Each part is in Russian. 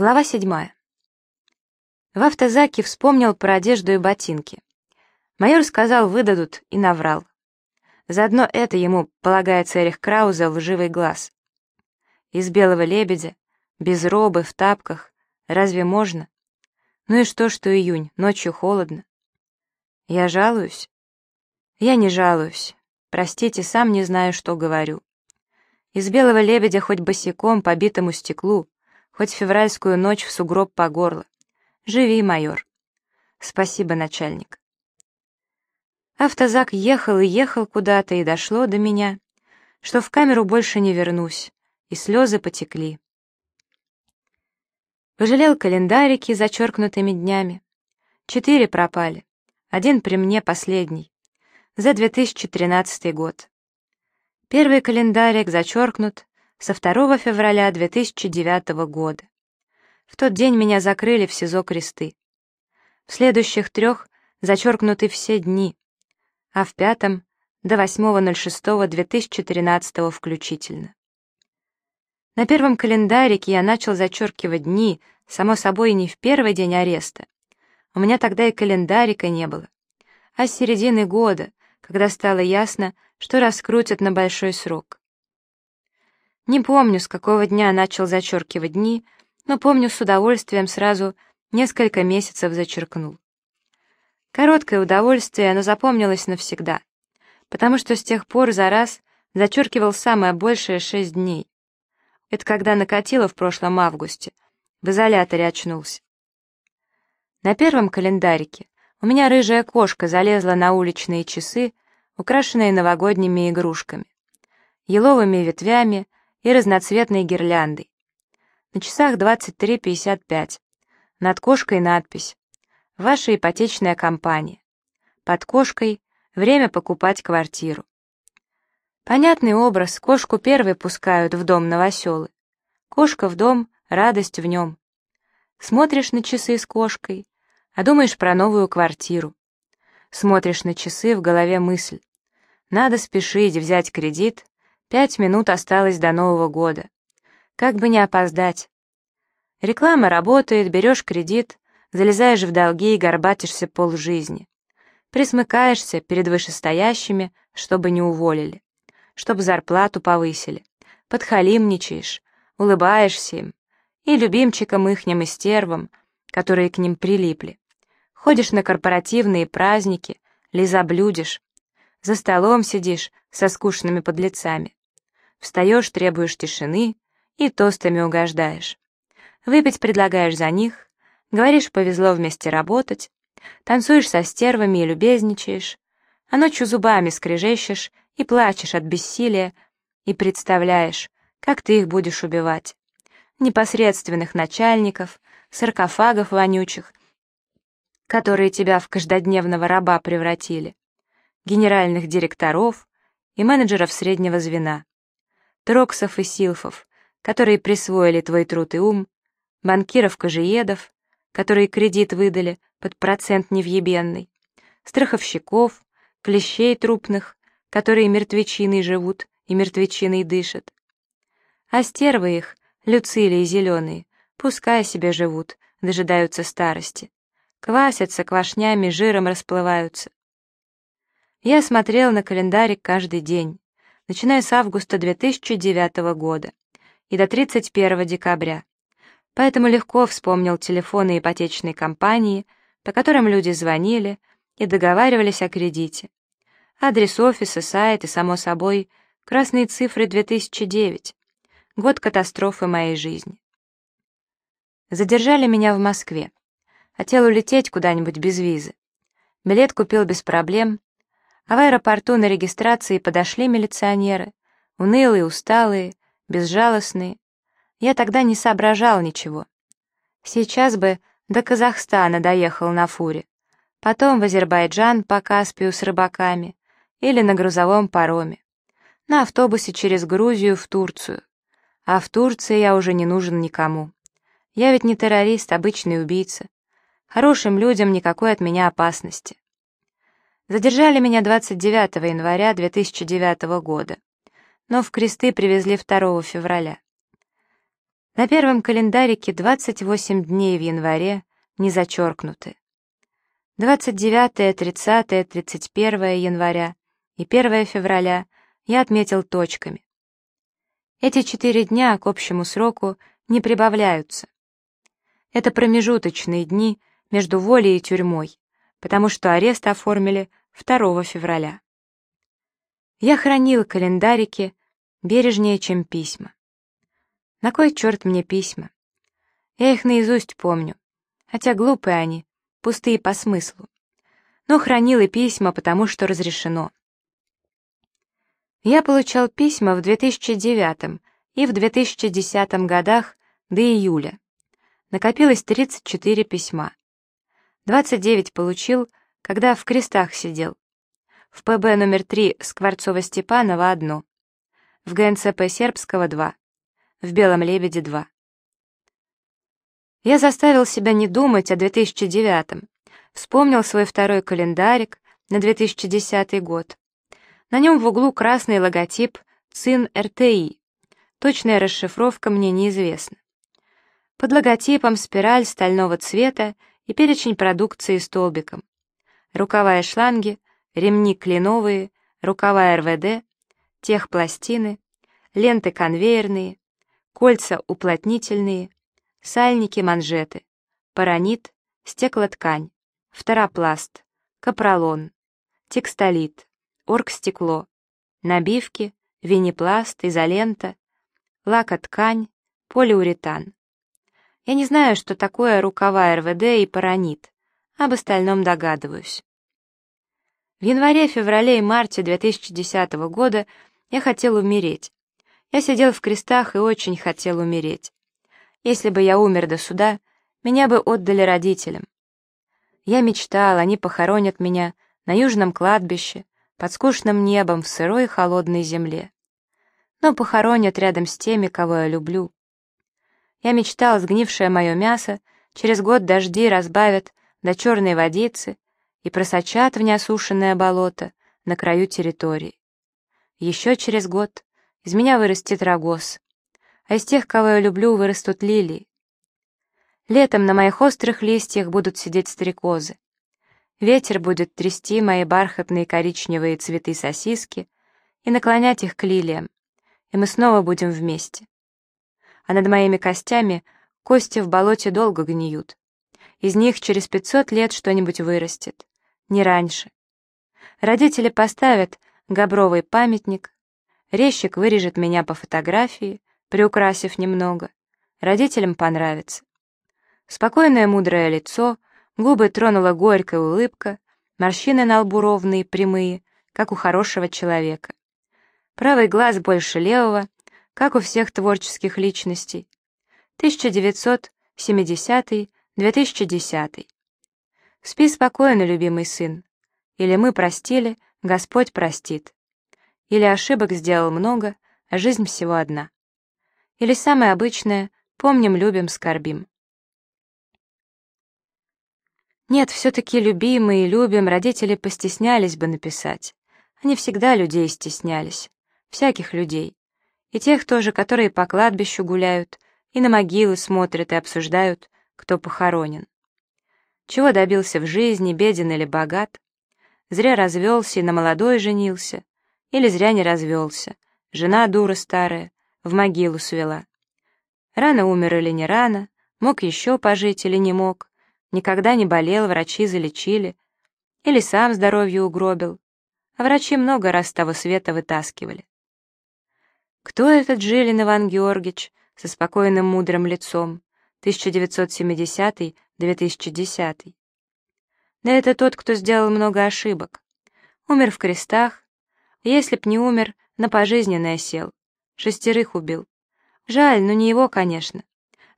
Глава седьмая. В автозаке вспомнил про одежду и ботинки. Майор сказал, выдадут, и наврал. Заодно это ему полагается Эрих Крауза лживый глаз. Из белого лебедя, без робы, в тапках. Разве можно? Ну и что, что июнь, ночью холодно. Я жалуюсь? Я не жалуюсь. Простите, сам не знаю, что говорю. Из белого лебедя хоть босиком по битому стеклу, хоть февральскую ночь в сугроб по горло. Живи, майор. Спасибо, начальник. Автозак ехал и ехал куда-то, и дошло до меня, что в камеру больше не вернусь, и слезы потекли. Пожалел календарики зачеркнутыми днями. Четыре пропали, один при мне последний, за 2013 год. Первый календарик зачеркнут, со 2 февраля 2009 года. В тот день меня закрыли в СИЗО Кресты. В следующих трех зачеркнуты все дни, а в пятом — до 8.06.2013 включительно. На первом календарике я начал зачеркивать дни, само собой, не в первый день ареста. У меня тогда и календарика не было. А с середины года, когда стало ясно, что раскрутят на большой срок. Не помню, с какого дня начал зачеркивать дни, но помню с удовольствием сразу несколько месяцев зачеркнул. Короткое удовольствие, но запомнилось навсегда, потому что с тех пор за раз зачеркивал самое большее шесть дней. Это когда накатило в прошлом августе, в изоляторе очнулся. На первом календарике у меня рыжая кошка залезла на уличные часы, украшенные новогодними игрушками, еловыми ветвями, и разноцветной гирляндой. На часах 23.55. Над кошкой надпись «Ваша ипотечная компания». Под кошкой «Время покупать квартиру». Понятный образ, кошку первой пускают в дом новоселы. Кошка в дом, радость в нем. Смотришь на часы с кошкой, а думаешь про новую квартиру. Смотришь на часы, в голове мысль. Надо спешить, взять кредит, Пять минут осталось до Нового года. Как бы не опоздать. Реклама работает, берешь кредит, залезаешь в долги и горбатишься полжизни. Присмыкаешься перед вышестоящими, чтобы не уволили, чтобы зарплату повысили. Подхалимничаешь, улыбаешься им, и любимчикам ихним и стервам, которые к ним прилипли. Ходишь на корпоративные праздники, лизоблюдишь, за столом сидишь со скучными подлецами. Встаешь, требуешь тишины и тостами угождаешь. Выпить предлагаешь за них, говоришь, повезло вместе работать, танцуешь со стервами и любезничаешь, а ночью зубами скрежещешь и плачешь от бессилия, и представляешь, как ты их будешь убивать. Непосредственных начальников, саркофагов вонючих, которые тебя в каждодневного раба превратили, генеральных директоров и менеджеров среднего звена. Троксов и Силфов, которые присвоили твой труд и ум, банкиров-кожеедов, которые кредит выдали под процент невъебенный, страховщиков, клещей трупных, которые мертвечиной живут и мертвечиной дышат. А стервы их, люцилии зеленые, пускай себе живут, дожидаются старости. Квасятся квашнями, жиром расплываются. Я смотрел на календарик каждый день начиная с августа 2009 года и до 31 декабря. Поэтому легко вспомнил телефоны ипотечной компании, по которым люди звонили и договаривались о кредите. Адрес офиса, сайт и, само собой, красные цифры 2009, год катастрофы моей жизни. Задержали меня в Москве. Хотел улететь куда-нибудь без визы. Билет купил без проблем, а в аэропорту на регистрации подошли милиционеры, унылые, усталые, безжалостные. Я тогда не соображал ничего. Сейчас бы до Казахстана доехал на фуре, потом в Азербайджан по Каспию с рыбаками или на грузовом пароме, на автобусе через Грузию в Турцию. А в Турции я уже не нужен никому. Я ведь не террорист, обычный убийца. Хорошим людям никакой от меня опасности. Задержали меня 29 января 2009 года, но в кресты привезли 2 февраля. На первом календарике 28 дней в январе не зачеркнуты. 29, 30, 31 января и 1 февраля я отметил точками. Эти четыре дня к общему сроку не прибавляются. Это промежуточные дни между волей и тюрьмой, потому что арест оформили 2 февраля. Я хранил календарики бережнее, чем письма. На кой черт мне письма? Я их наизусть помню, хотя глупые они, пустые по смыслу. Но хранил и письма, потому что разрешено. Я получал письма в 2009 и в 2010 годах до июля. Накопилось 34 письма. 29 получил, когда в крестах сидел. В ПБ номер 3 Скворцова-Степанова одно. В ГНЦП Сербского два. В Белом Лебеде два. Я заставил себя не думать о 2009 Вспомнил свой второй календарик на 2010 год. На нем в углу красный логотип ЦИН РТИ. Точная расшифровка мне неизвестна. Под логотипом спираль стального цвета и перечень продукции столбиком. Рукава шланги, ремни кленовые, рукава РВД, техпластины, ленты конвейерные, кольца уплотнительные, сальники, манжеты, паранит, стеклоткань, фторопласт, капролон, текстолит, оргстекло, набивки, винипласт, изолента, лакоткань, полиуретан. Я не знаю, что такое рукава РВД и паранит, об остальном догадываюсь. В январе, феврале и марте 2010 года я хотел умереть. Я сидел в крестах и очень хотел умереть. Если бы я умер до суда, меня бы отдали родителям. Я мечтал, они похоронят меня на южном кладбище, под скучным небом в сырой и холодной земле. Но похоронят рядом с теми, кого я люблю. Я мечтал, сгнившее мое мясо, через год дожди разбавят до черной водицы и просочат в неосушенное болото на краю территории. Еще через год из меня вырастет рогоз, а из тех, кого я люблю, вырастут лилии. Летом на моих острых листьях будут сидеть стрекозы. Ветер будет трясти мои бархатные коричневые цветы сосиски и наклонять их к лилиям, и мы снова будем вместе. А над моими костями кости в болоте долго гниют. Из них через пятьсот лет что-нибудь вырастет, не раньше. Родители поставят габровый памятник, резчик вырежет меня по фотографии, приукрасив немного. Родителям понравится. Спокойное мудрое лицо — Губы тронула горькая улыбка, морщины на лбу ровные, прямые, как у хорошего человека. Правый глаз больше левого, как у всех творческих личностей. 1970-2010. Спи спокойно, любимый сын. Или мы простили, Господь простит. Или ошибок сделал много, а жизнь всего одна. Или самое обычное — помним, любим, скорбим. Нет, все-таки любимые и любим родители постеснялись бы написать. Они всегда людей стеснялись. Всяких людей. И тех тоже, которые по кладбищу гуляют, и на могилы смотрят и обсуждают, кто похоронен. Чего добился в жизни, беден или богат? Зря развелся и на молодой женился. Или зря не развелся. Жена дура старая, в могилу свела. Рано умер или не рано, мог еще пожить или не мог никогда не болел, врачи залечили. Или сам здоровье угробил. А врачи много раз того света вытаскивали. Кто этот Жилин Иван Георгиевич со спокойным мудрым лицом, 1970-2010? Да это тот, кто сделал много ошибок. Умер в крестах, если б не умер, на пожизненное сел. Шестерых убил. Жаль, но не его, конечно.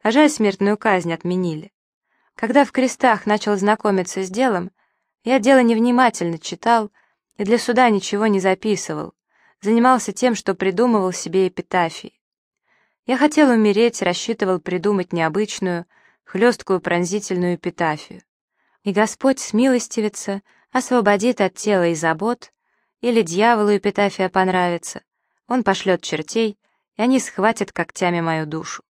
А жаль, смертную казнь отменили. Когда в крестах начал знакомиться с делом, я дело невнимательно читал и для суда ничего не записывал, занимался тем, что придумывал себе эпитафии. Я хотел умереть, рассчитывал придумать необычную, хлесткую пронзительную эпитафию. И Господь смилостивится, освободит от тела и забот, или дьяволу эпитафия понравится, он пошлет чертей, и они схватят когтями мою душу.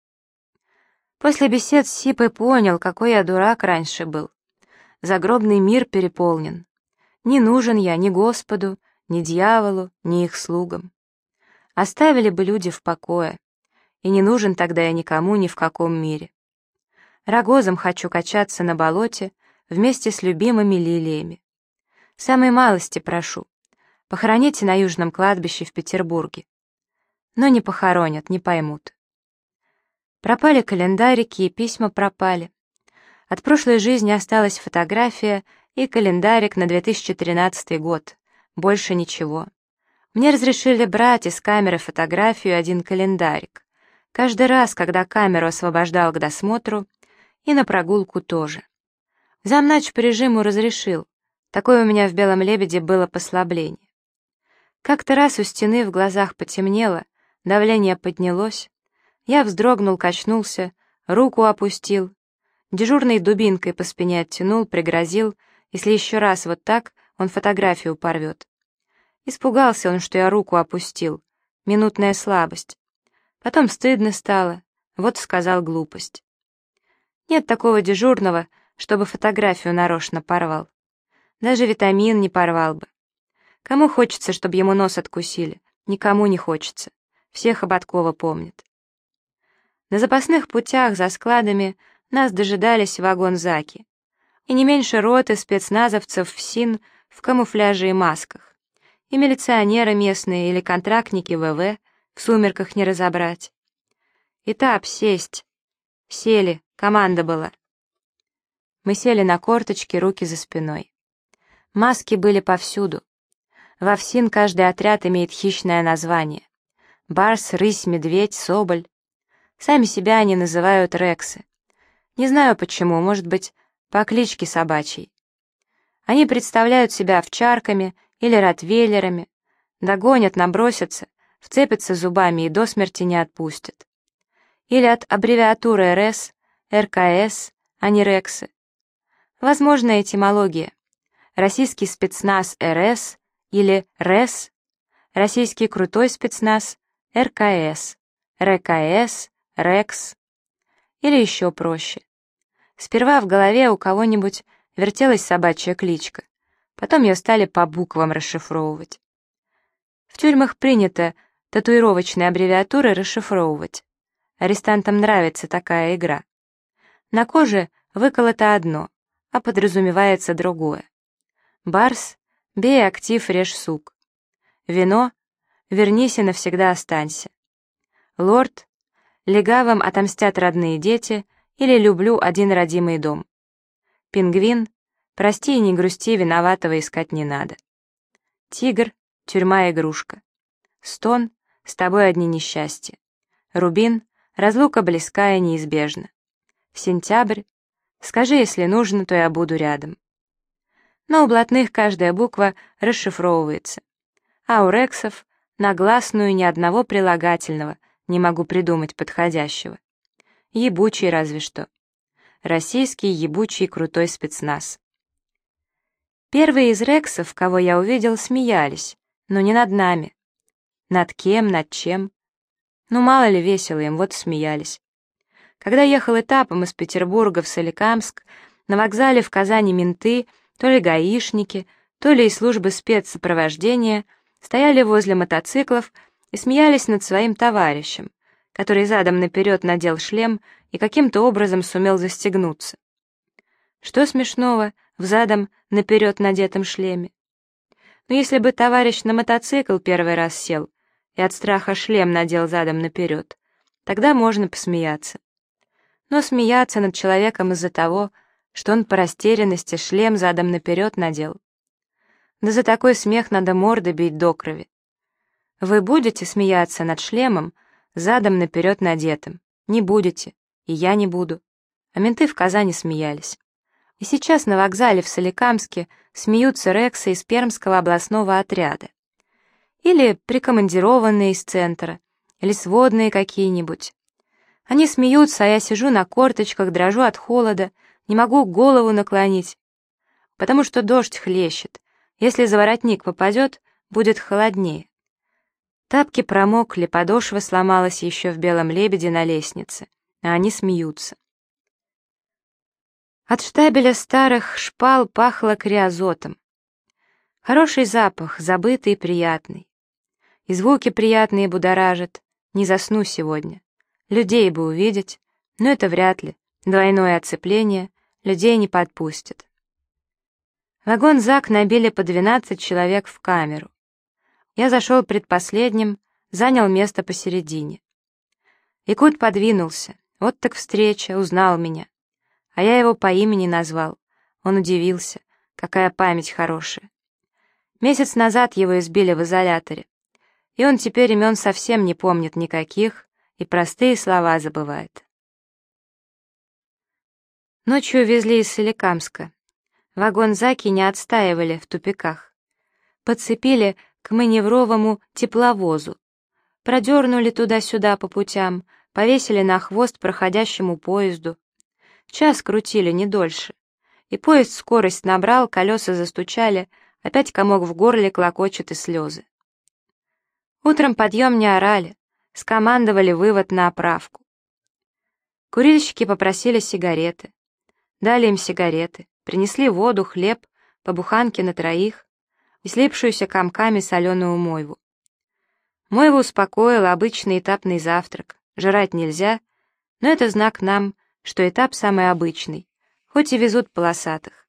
После бесед с Сипой понял, какой я дурак раньше был. Загробный мир переполнен. Не нужен я ни Господу, ни дьяволу, ни их слугам. Оставили бы люди в покое. И не нужен тогда я никому ни в каком мире. Рогозом хочу качаться на болоте вместе с любимыми лилиями. Самой малости прошу. Похороните на Южном кладбище в Петербурге. Но не похоронят, не поймут. Пропали календарики, и письма пропали. От прошлой жизни осталась фотография и календарик на 2013 год. Больше ничего. Мне разрешили брать из камеры фотографию один календарик. Каждый раз, когда камеру освобождал к досмотру, и на прогулку тоже. Замнач по режиму разрешил. Такое у меня в «Белом лебеде» было послабление. Как-то раз у стены в глазах потемнело, давление поднялось, я вздрогнул, качнулся, руку опустил. Дежурной дубинкой по спине оттянул, пригрозил, если еще раз вот так, он фотографию порвет. Испугался он, что я руку опустил. Минутная слабость. Потом стыдно стало. Вот сказал глупость. Нет такого дежурного, чтобы фотографию нарочно порвал. Даже витамин не порвал бы. Кому хочется, чтобы ему нос откусили? Никому не хочется. Всех Ободкова помнят. На запасных путях за складами нас дожидались вагон-заки. И не меньше роты спецназовцев в СИН в камуфляже и масках. И милиционеры местные или контрактники ВВ в сумерках не разобрать. Этап сесть. Сели, команда была. Мы сели на корточки, руки за спиной. Маски были повсюду. Во ВСИН каждый отряд имеет хищное название. Барс, рысь, медведь, соболь. Сами себя они называют рексы. Не знаю почему, может быть, по кличке собачьей. Они представляют себя овчарками или ротвейлерами, догонят, набросятся, вцепятся зубами и до смерти не отпустят. Или от аббревиатуры РС, РКС, а не рексы. Возможно, этимология. Российский спецназ РС или РЭС, российский крутой спецназ РКС, РКС, Рекс. Или еще проще. Сперва в голове у кого-нибудь вертелась собачья кличка, потом ее стали по буквам расшифровывать. В тюрьмах принято татуировочные аббревиатуры расшифровывать. Арестантам нравится такая игра. На коже выколото одно, а подразумевается другое. Барс, бей актив, режь сук. Вино, вернись и навсегда останься. Лорд, легавым отомстят родные дети или люблю один родимый дом. Пингвин, прости и не грусти, виноватого искать не надо. Тигр, тюрьма-игрушка. Стон, с тобой одни несчастья. Рубин, разлука близкая неизбежна. Сентябрь, скажи, если нужно, то я буду рядом. Но у блатных каждая буква расшифровывается. А у рексов на гласную ни одного прилагательного — не могу придумать подходящего. Ебучий разве что. Российский ебучий крутой спецназ. Первые из рексов, кого я увидел, смеялись, но не над нами. Над кем, над чем? Ну, мало ли весело им, вот смеялись. Когда ехал этапом из Петербурга в Соликамск, на вокзале в Казани менты, то ли гаишники, то ли из службы спецсопровождения, стояли возле мотоциклов и смеялись над своим товарищем, который задом наперед надел шлем и каким-то образом сумел застегнуться. Что смешного в задом наперед надетом шлеме? Но если бы товарищ на мотоцикл первый раз сел и от страха шлем надел задом наперед, тогда можно посмеяться. Но смеяться над человеком из-за того, что он по растерянности шлем задом наперед надел. Да за такой смех надо морды бить до крови. Вы будете смеяться над шлемом, задом наперед надетым? Не будете, и я не буду. А менты в Казани смеялись. И сейчас на вокзале в Соликамске смеются рексы из Пермского областного отряда. Или прикомандированные из центра, или сводные какие-нибудь. Они смеются, а я сижу на корточках, дрожу от холода, не могу голову наклонить, потому что дождь хлещет. Если за воротник попадет, будет холоднее. Тапки промокли, подошва сломалась еще в белом лебеде на лестнице. а они смеются. От штабеля старых шпал пахло криозотом. Хороший запах, забытый и приятный. И звуки приятные будоражат. Не засну сегодня. Людей бы увидеть, но это вряд ли. Двойное оцепление, людей не подпустят. Вагон ЗАГ набили по 12 человек в камеру. Я зашел предпоследним, занял место посередине. Якут подвинулся. Вот так встреча, узнал меня. А я его по имени назвал. Он удивился. Какая память хорошая. Месяц назад его избили в изоляторе. И он теперь имен совсем не помнит никаких и простые слова забывает. Ночью везли из Соликамска. Вагон Заки не отстаивали в тупиках. Подцепили к маневровому тепловозу. Продернули туда-сюда по путям, повесили на хвост проходящему поезду. Час крутили, не дольше. И поезд скорость набрал, колеса застучали, опять комок в горле клокочет и слезы. Утром подъем не орали, скомандовали вывод на оправку. Курильщики попросили сигареты. Дали им сигареты, принесли воду, хлеб, по буханке на троих и слипшуюся комками соленую мойву. Мойву успокоил обычный этапный завтрак. Жрать нельзя, но это знак нам, что этап самый обычный, хоть и везут полосатых.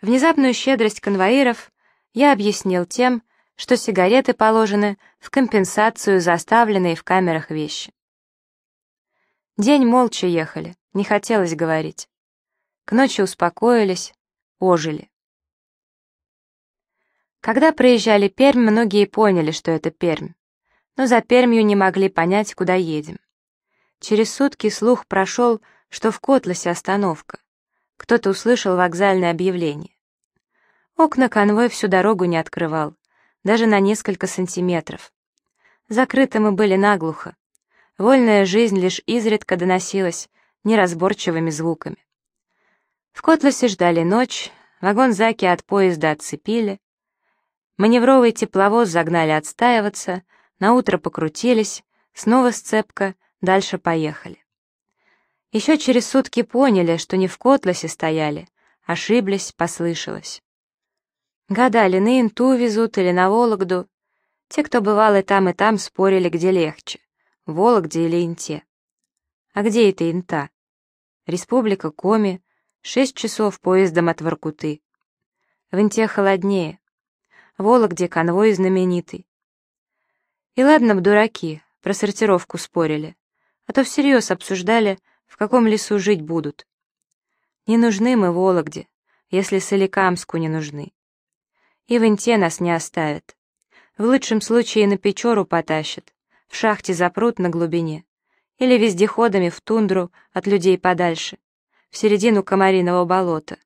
Внезапную щедрость конвоиров я объяснил тем, что сигареты положены в компенсацию за оставленные в камерах вещи. День молча ехали, не хотелось говорить. К ночи успокоились, ожили. Когда проезжали Пермь, многие поняли, что это Пермь, но за Пермью не могли понять, куда едем. Через сутки слух прошел, что в Котласе остановка. Кто-то услышал вокзальное объявление. Окна конвой всю дорогу не открывал, даже на несколько сантиметров. Закрыты мы были наглухо. Вольная жизнь лишь изредка доносилась неразборчивыми звуками. В Котласе ждали ночь, вагон Заки от поезда отцепили, маневровый тепловоз загнали отстаиваться, на утро покрутились, снова сцепка, дальше поехали. Еще через сутки поняли, что не в Котласе стояли, ошиблись, послышалось. Гадали, на Инту везут или на Вологду. Те, кто бывал и там, и там, спорили, где легче, Вологде или Инте. А где это Инта? Республика Коми, шесть часов поездом от Воркуты. В Инте холоднее. Вологде конвой знаменитый. И ладно б дураки, про сортировку спорили, а то всерьез обсуждали, в каком лесу жить будут. Не нужны мы Вологде, если Соликамску не нужны и в Инте нас не оставят. В лучшем случае на Печору потащат, в шахте запрут на глубине, или вездеходами в тундру от людей подальше, в середину комариного болота,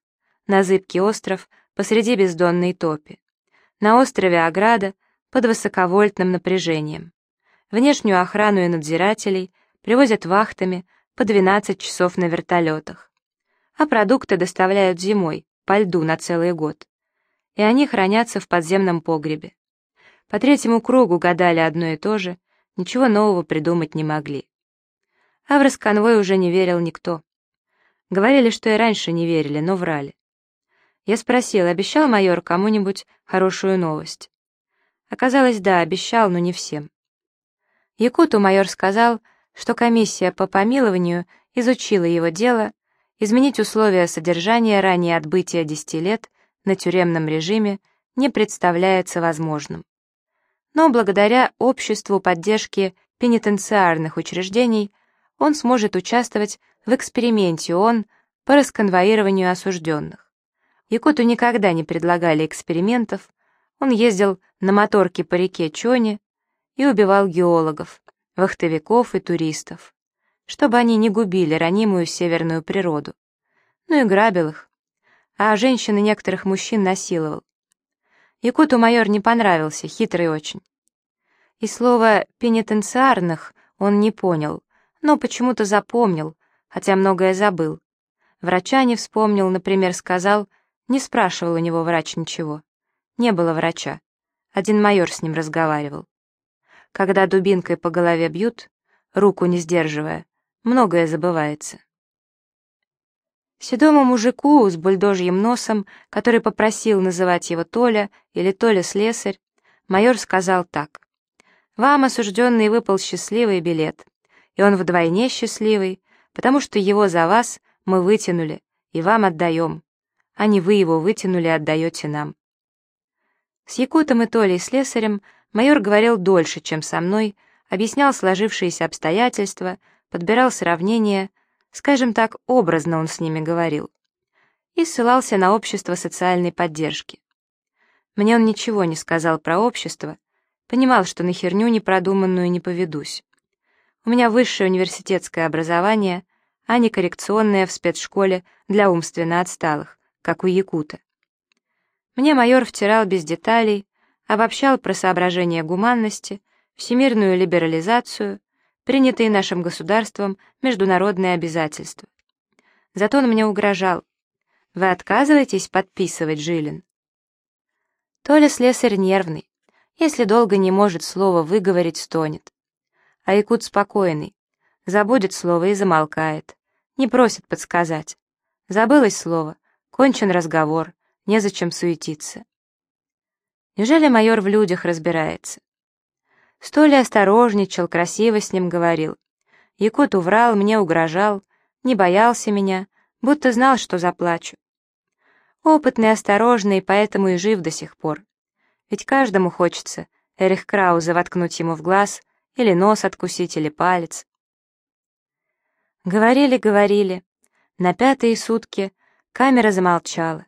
на зыбкий остров посреди бездонной топи. На острове ограда под высоковольтным напряжением. Внешнюю охрану и надзирателей привозят вахтами по 12 часов на вертолетах. А продукты доставляют зимой, по льду на целый год и они хранятся в подземном погребе. По третьему кругу гадали одно и то же, ничего нового придумать не могли. А в расконвой уже не верил никто. Говорили, что и раньше не верили, но врали. Я спросил, обещал майор кому-нибудь хорошую новость. Оказалось, да, обещал, но не всем. Якуту майор сказал, что комиссия по помилованию изучила его дело, изменить условия содержания ранее отбытия 10 лет на тюремном режиме не представляется возможным. Но благодаря обществу поддержки пенитенциарных учреждений он сможет участвовать в эксперименте ООН по расконвоированию осужденных. Якуту никогда не предлагали экспериментов, он ездил на моторке по реке Чоне и убивал геологов, вахтовиков и туристов, чтобы они не губили ранимую северную природу. Ну и грабил их, а женщины некоторых мужчин насиловал. Якуту майор не понравился, хитрый очень. И слово «пенитенциарных» он не понял, но почему-то запомнил, хотя многое забыл. Врача не вспомнил, например, сказал, не спрашивал у него врач ничего. Не было врача. Один майор с ним разговаривал. Когда дубинкой по голове бьют, руку не сдерживая, многое забывается. Седому мужику с бульдожьим носом, который попросил называть его Толя или Толя Слесарь, майор сказал так. «Вам, осужденный, выпал счастливый билет, и он вдвойне счастливый, потому что его за вас мы вытянули и вам отдаем, а не вы его вытянули и отдаете нам». С Якутом и Толей Слесарем майор говорил дольше, чем со мной, объяснял сложившиеся обстоятельства, подбирал сравнения, скажем так, образно он с ними говорил, и ссылался на общество социальной поддержки. Мне он ничего не сказал про общество, понимал, что на херню непродуманную не поведусь. У меня высшее университетское образование, а не коррекционное в спецшколе для умственно отсталых, как у Якута. Мне майор втирал без деталей, обобщал про соображения гуманности, всемирную либерализацию, принятые нашим государством международные обязательства. Зато он мне угрожал. Вы отказываетесь подписывать, Жилин? Толя слесарь нервный. Если долго не может слово выговорить, стонет. А Якут спокойный. Забудет слово и замолкает. Не просит подсказать. Забылось слово. Кончен разговор. Незачем суетиться. Неужели майор в людях разбирается? Столи осторожничал, красиво с ним говорил. Якут уврал, мне угрожал, не боялся меня, будто знал, что заплачу. Опытный, осторожный, поэтому и жив до сих пор. Ведь каждому хочется Эрих Краузе воткнуть ему в глаз, или нос откусить, или палец. Говорили, говорили. На пятые сутки камера замолчала.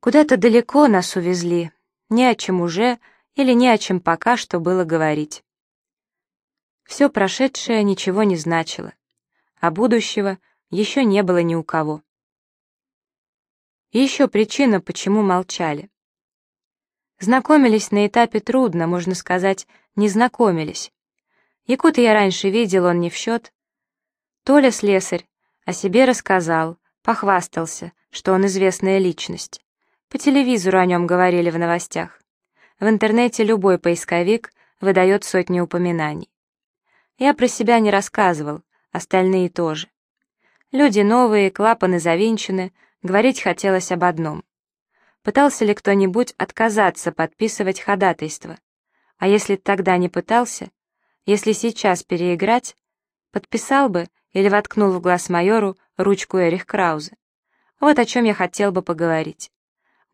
Куда-то далеко нас увезли, ни о чем уже, или не о чем пока что было говорить. Все прошедшее ничего не значило, а будущего еще не было ни у кого. Еще причина, почему молчали. Знакомились на этапе трудно, можно сказать, не знакомились. Якута я раньше видел, он не в счет. Толя слесарь о себе рассказал, похвастался, что он известная личность. По телевизору о нем говорили в новостях. В интернете любой поисковик выдает сотни упоминаний. Я про себя не рассказывал, остальные тоже. Люди новые, клапаны завинчены, говорить хотелось об одном. Пытался ли кто-нибудь отказаться подписывать ходатайство? А если тогда не пытался, если сейчас переиграть, подписал бы или воткнул в глаз майору ручку Эрих Краузе. Вот о чем я хотел бы поговорить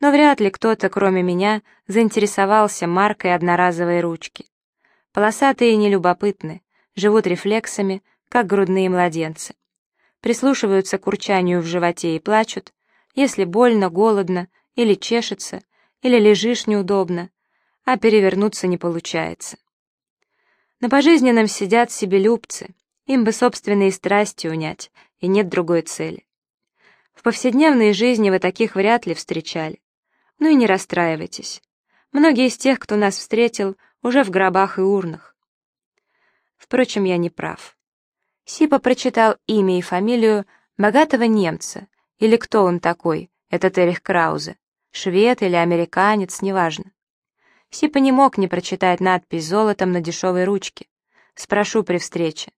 но вряд ли кто-то, кроме меня, заинтересовался маркой одноразовой ручки. Полосатые нелюбопытны, живут рефлексами, как грудные младенцы. Прислушиваются к урчанию в животе и плачут, если больно, голодно, или чешется, или лежишь неудобно, а перевернуться не получается. На пожизненном сидят себелюбцы, им бы собственные страсти унять, и нет другой цели. В повседневной жизни вы таких вряд ли встречали. Ну и не расстраивайтесь. Многие из тех, кто нас встретил, уже в гробах и урнах. Впрочем, я не прав. Сипа прочитал имя и фамилию богатого немца, или кто он такой, этот Эрих Краузе, швед или американец, неважно. Сипа не мог не прочитать надпись золотом на дешевой ручке. Спрошу при встрече.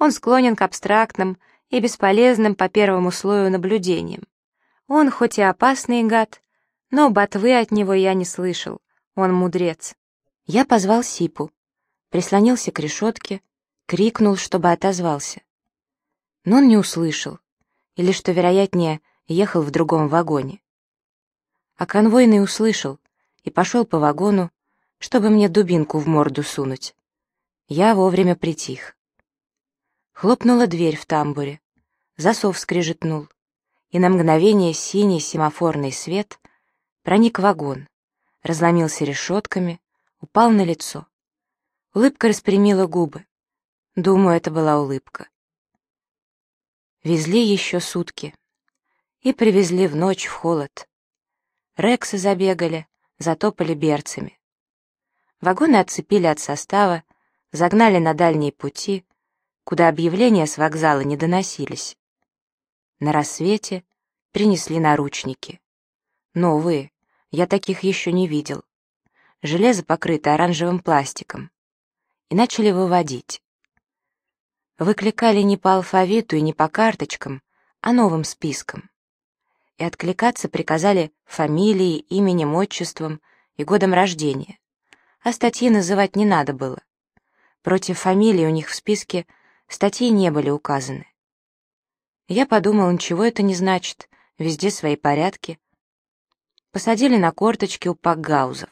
Он склонен к абстрактным и бесполезным по первому слою наблюдениям. Он, хоть и опасный гад, но ботвы от него я не слышал, он мудрец. Я позвал Сипу, прислонился к решетке, крикнул, чтобы отозвался. Но он не услышал, или, что вероятнее, ехал в другом вагоне. А конвойный услышал и пошел по вагону, чтобы мне дубинку в морду сунуть. Я вовремя притих. Хлопнула дверь в тамбуре, засов скрежетнул, и на мгновение синий семафорный свет проник в вагон, разломился решетками, упал на лицо. Улыбка распрямила губы. Думаю, это была улыбка. Везли еще сутки. И привезли в ночь в холод. Рексы забегали, затопали берцами. Вагоны отцепили от состава, загнали на дальние пути, куда объявления с вокзала не доносились. На рассвете принесли наручники. Новые, я таких еще не видел. Железо покрыто оранжевым пластиком. И начали выводить. выкликали не по алфавиту и не по карточкам, а новым списком. И откликаться приказали фамилией, именем, отчеством и годом рождения. А статьи называть не надо было. Против фамилии у них в списке статьи не были указаны. Я подумал, ничего это не значит, везде свои порядки. Посадили на корточки у пакгаузов.